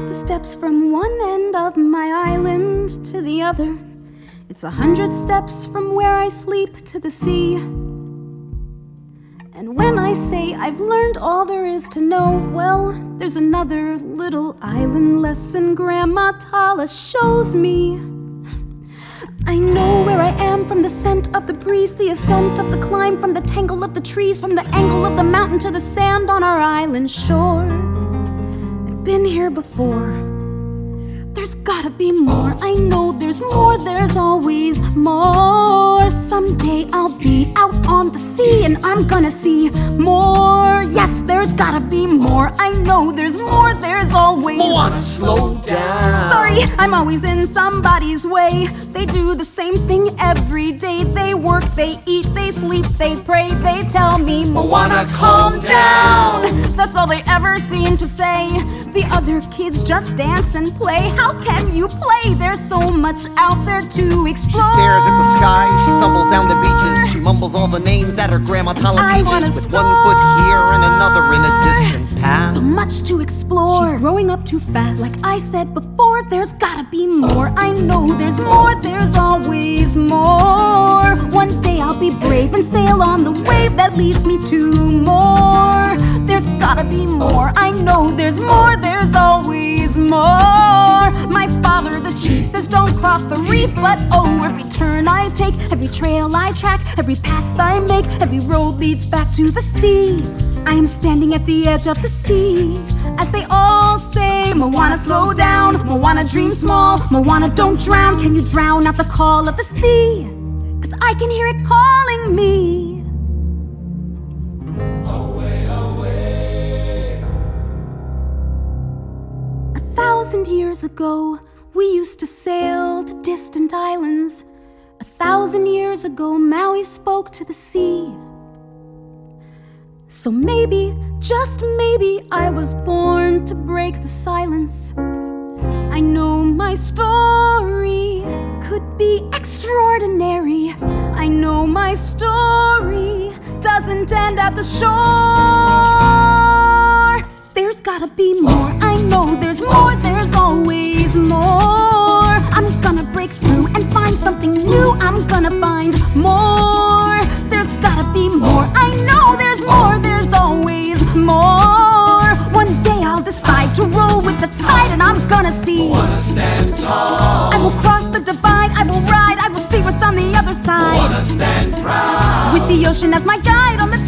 the steps from one end of my island to the other. It's a hundred steps from where I sleep to the sea. And when I say I've learned all there is to know, well, there's another little island lesson Grandma Tala shows me. I know where I am from the scent of the breeze, the ascent of the climb, from the tangle of the trees, from the angle of the mountain to the sand on our island shore. Been here before. There's gotta be more. I know there's more, there's always more. Someday I'll be out on the sea and I'm gonna see more. Yes, there's gotta be more. I know there's more, there's always more. I Wanna slow down? Sorry, I'm always in somebody's way. They do the same thing every day. They work, they eat, they sleep, they pray, they tell me, Wanna calm down? That's all they ever seem to say. The other kids just dance and play. How can you play? There's so much out there to explore. She stares at the sky, she stumbles down the beaches. She mumbles all the names that her grandma Tala teaches. With one foot here and another in a distant past. So much to explore. She's growing up too fast. Like I said before, there's gotta be more. I know there's more, there's always more. One day I'll be brave and sail on the wave that leads me to more. Be more. I know there's more, there's always more. My father, the chief, says don't cross the reef, but oh, every turn I take, every trail I track, every path I make, every road leads back to the sea. I am standing at the edge of the sea. As they all say, Moana, slow down. Moana, dream small. Moana, don't drown. Can you drown out the call of the sea? Cause I can hear it calling me. Thousand years ago, we used to sail to distant islands. A thousand years ago, Maui spoke to the sea. So maybe, just maybe, I was born to break the silence. I know my story could be extraordinary. I know my story doesn't end at the shore. There's gotta be more. Tall? I will cross the divide, I will ride, I will see what's on the other side. Wanna stand proud? With the ocean as my guide on the